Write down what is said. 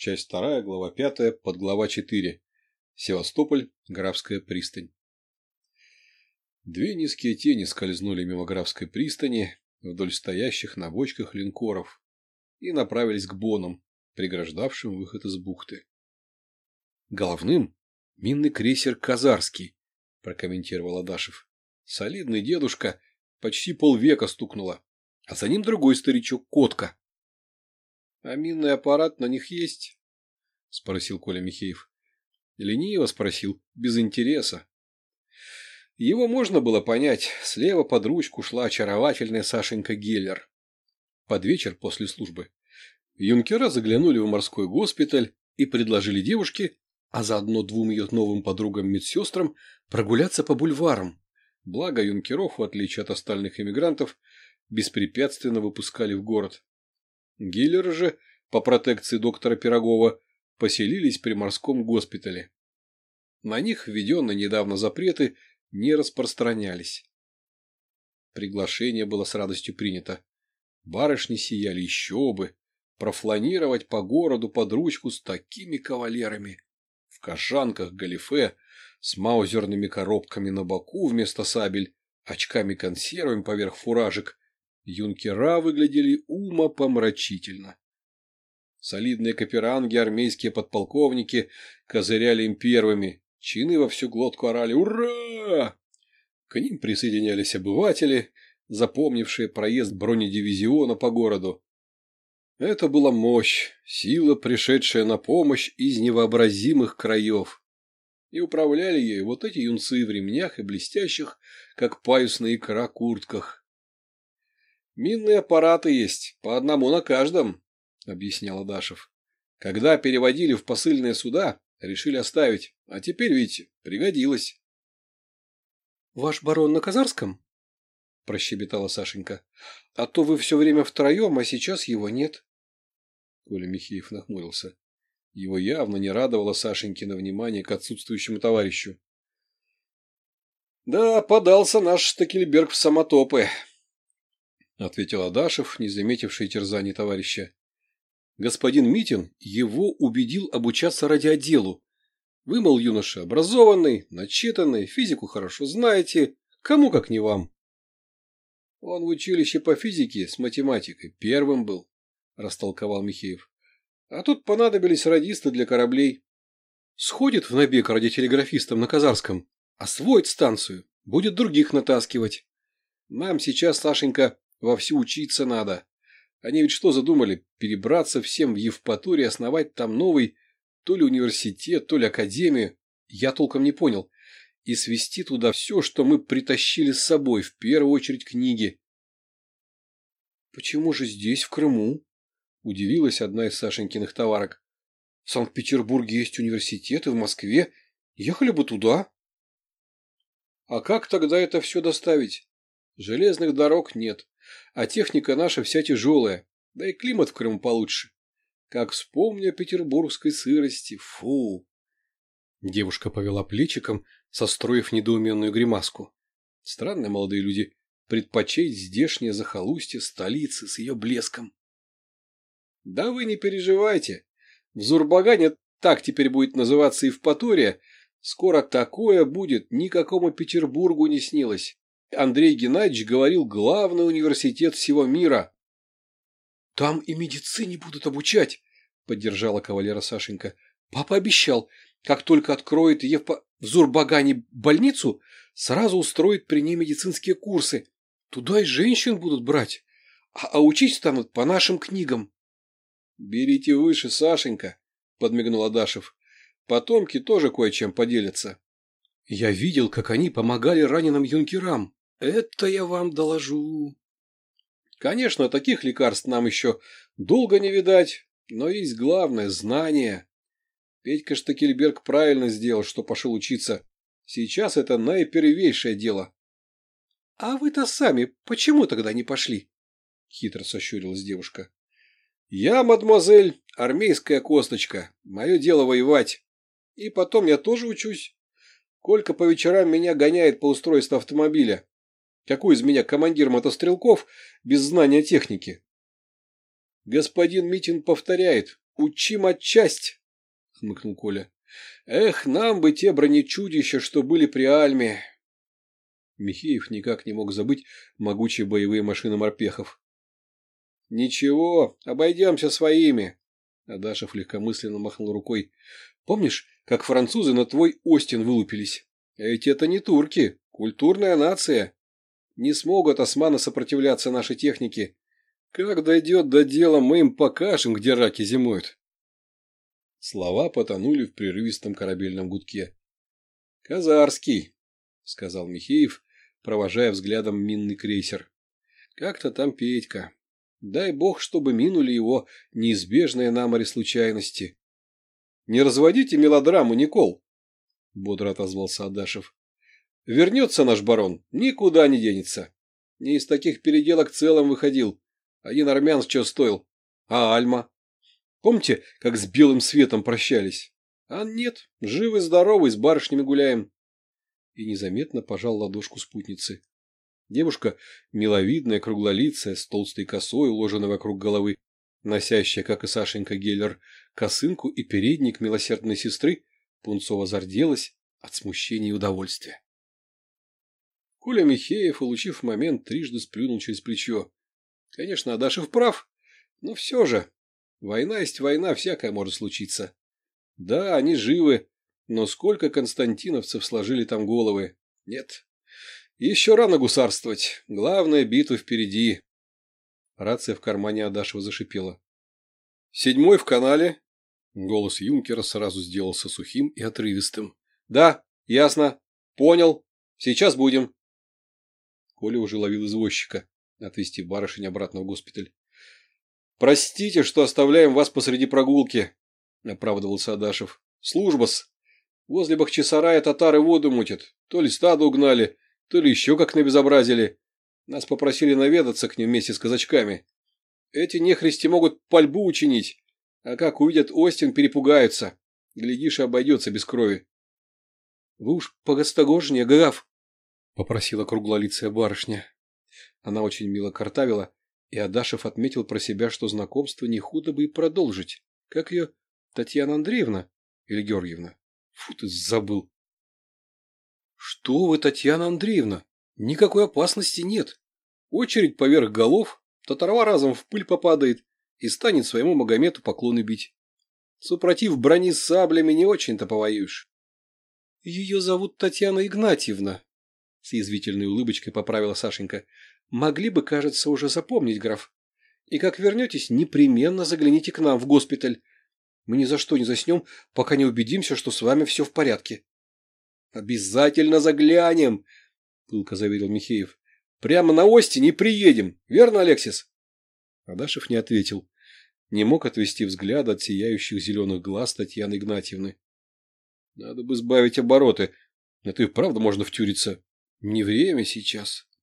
Часть вторая, глава пятая, подглава четыре. Севастополь, Графская пристань. Две низкие тени скользнули мимо Графской пристани вдоль стоящих на бочках линкоров и направились к бонам, преграждавшим выход из бухты. Головным – минный крейсер «Казарский», – прокомментировал Адашев. Солидный дедушка, почти полвека стукнуло, а за ним другой старичок – Котка. — А минный аппарат на них есть? — спросил Коля Михеев. Лениво спросил, без интереса. Его можно было понять. Слева под ручку шла очаровательная Сашенька Геллер. Под вечер после службы юнкера заглянули в морской госпиталь и предложили девушке, а заодно двум ее новым подругам-медсестрам, прогуляться по бульварам. Благо юнкеров, в отличие от остальных эмигрантов, беспрепятственно выпускали в город. Гиллеры же, по протекции доктора Пирогова, поселились при морском госпитале. На них введенные недавно запреты не распространялись. Приглашение было с радостью принято. Барышни сияли еще бы. Профланировать по городу под ручку с такими кавалерами. В кожанках галифе, с маузерными коробками на боку вместо сабель, очками-консервами поверх фуражек. Юнкера выглядели умопомрачительно. Солидные каперанги, армейские подполковники козыряли им первыми, Чины во всю глотку орали «Ура!». К ним присоединялись обыватели, запомнившие проезд бронедивизиона по городу. Это была мощь, сила, пришедшая на помощь из невообразимых краев. И управляли ею вот эти юнцы в ремнях и блестящих, как паюсная икра, куртках. «Минные аппараты есть, по одному на каждом», — объяснял Адашев. «Когда переводили в посыльные суда, Решили оставить. А теперь, видите, пригодилось. — Ваш барон на Казарском? — прощебетала Сашенька. — А то вы все время втроем, а сейчас его нет. Коля Михеев нахмурился. Его явно не радовало Сашенькино внимание к отсутствующему товарищу. — Да, подался наш Штакельберг в самотопы, — ответил Адашев, не заметивший терзаний товарища. Господин Митин его убедил обучаться радиоделу. Вы, мол, юноша, образованный, начитанный, физику хорошо знаете, кому как не вам. Он в училище по физике с математикой первым был, растолковал Михеев. А тут понадобились радисты для кораблей. Сходит в набег радиотелеграфистом на Казарском, освоит станцию, будет других натаскивать. Нам сейчас, Сашенька, вовсю учиться надо. Они ведь что задумали? Перебраться всем в Евпаторию основать там новый то ли университет, то ли академию. Я толком не понял. И свести туда все, что мы притащили с собой, в первую очередь книги. «Почему же здесь, в Крыму?» – удивилась одна из Сашенькиных товарок. «В Санкт-Петербурге есть университеты, в Москве. Ехали бы туда». «А как тогда это все доставить? Железных дорог нет а техника наша вся тяжелая, да и климат в Крыму получше. Как вспомню о петербургской сырости, фу!» Девушка повела плечиком, состроив недоуменную гримаску. Странные молодые люди предпочесть здешнее захолустье столицы с ее блеском. «Да вы не переживайте. В Зурбагане так теперь будет называться Евпатория. Скоро такое будет, никакому Петербургу не снилось. Андрей Геннадьевич говорил главный университет всего мира. Там и медицине будут обучать, поддержала кавалера Сашенька. Папа обещал, как только откроет Евпа в Зурбагане больницу, сразу устроит при ней медицинские курсы. Туда и женщин будут брать, а, а учить станут по нашим книгам. Берите выше, Сашенька, подмигнул Адашев. Потомки тоже кое-чем поделятся. Я видел, как они помогали раненым юнкерам. Это я вам доложу. Конечно, таких лекарств нам еще долго не видать, но есть главное – знание. Петька Штакельберг правильно сделал, что пошел учиться. Сейчас это наипервейшее дело. — А вы-то сами почему тогда не пошли? — хитро сощурилась девушка. — Я, мадемуазель, армейская косточка. Мое дело воевать. И потом я тоже учусь. Колька по вечерам меня гоняет по устройству автомобиля. Какой из меня командир мотострелков без знания техники? Господин Митин повторяет, учим отчасть, хмыкнул Коля. Эх, нам бы те бронечудища, что были при Альме. Михеев никак не мог забыть могучие боевые машины морпехов. Ничего, обойдемся своими. Адашев легкомысленно махнул рукой. Помнишь, как французы на твой Остин вылупились? А ведь это не турки, культурная нация. Не смогут османы сопротивляться нашей технике. Как дойдет до дела, мы им покажем, где раки зимуют. Слова потонули в прерывистом корабельном гудке. «Казарский», — сказал Михеев, провожая взглядом минный крейсер. «Как-то там Петька. Дай бог, чтобы минули его неизбежные на море случайности». «Не разводите мелодраму, Никол», — бодро отозвался Адашев. «Вернется наш барон, никуда не денется. Не из таких переделок целым выходил. Один армян что стоил. А Альма? Помните, как с белым светом прощались? А нет, живы-здоровы, с барышнями гуляем. И незаметно пожал ладошку спутницы. Девушка, миловидная, круглолицая, с толстой косой, уложенной вокруг головы, носящая, как и Сашенька Геллер, косынку и передник милосердной сестры, Пунцова зарделась от смущения и удовольствия. Коля Михеев, улучив момент, трижды сплюнул через плечо. Конечно, Адашев прав, но все же Война есть война, всякое может случиться. Да, они живы, но сколько константиновцев сложили там головы? Нет. Еще рано гусарствовать. Главная битва впереди. Рация в кармане Адашева зашипела. «Седьмой в канале?» Голос юнкера сразу сделался сухим и отрывистым. «Да, ясно. Понял. Сейчас будем». Коля уже ловил извозчика, отвезти барышень обратно в госпиталь. «Простите, что оставляем вас посреди прогулки», — оправдывался Адашев. «Служба-с. Возле Бахчисарая татары воду мутят. То ли стадо угнали, то ли еще как набезобразили. Нас попросили наведаться к ним вместе с казачками. Эти нехристи могут пальбу учинить, а как увидят Остин, перепугаются. Глядишь, и обойдется без крови». «Вы уж погостогожнее, граф», — попросила круглолицая барышня. Она очень мило картавила, и Адашев отметил про себя, что знакомство не худо бы и продолжить. Как ее Татьяна Андреевна или Георгиевна? Фу ты, забыл. Что вы, Татьяна Андреевна? Никакой опасности нет. Очередь поверх голов, татарва разом в пыль попадает и станет своему Магомету поклоны бить. Супротив брони с саблями не очень-то повоюешь. Ее зовут Татьяна Игнатьевна, с язвительной улыбочкой поправила Сашенька. Могли бы, кажется, уже запомнить, граф. И как вернетесь, непременно загляните к нам в госпиталь. Мы ни за что не заснем, пока не убедимся, что с вами все в порядке. — Обязательно заглянем, — пылко заверил Михеев. — Прямо на Остине и приедем, верно, Алексис? Адашев не ответил. Не мог отвести взгляд от сияющих зеленых глаз Татьяны Игнатьевны. — Надо бы сбавить обороты, а то и правда можно втюриться. Не время сейчас.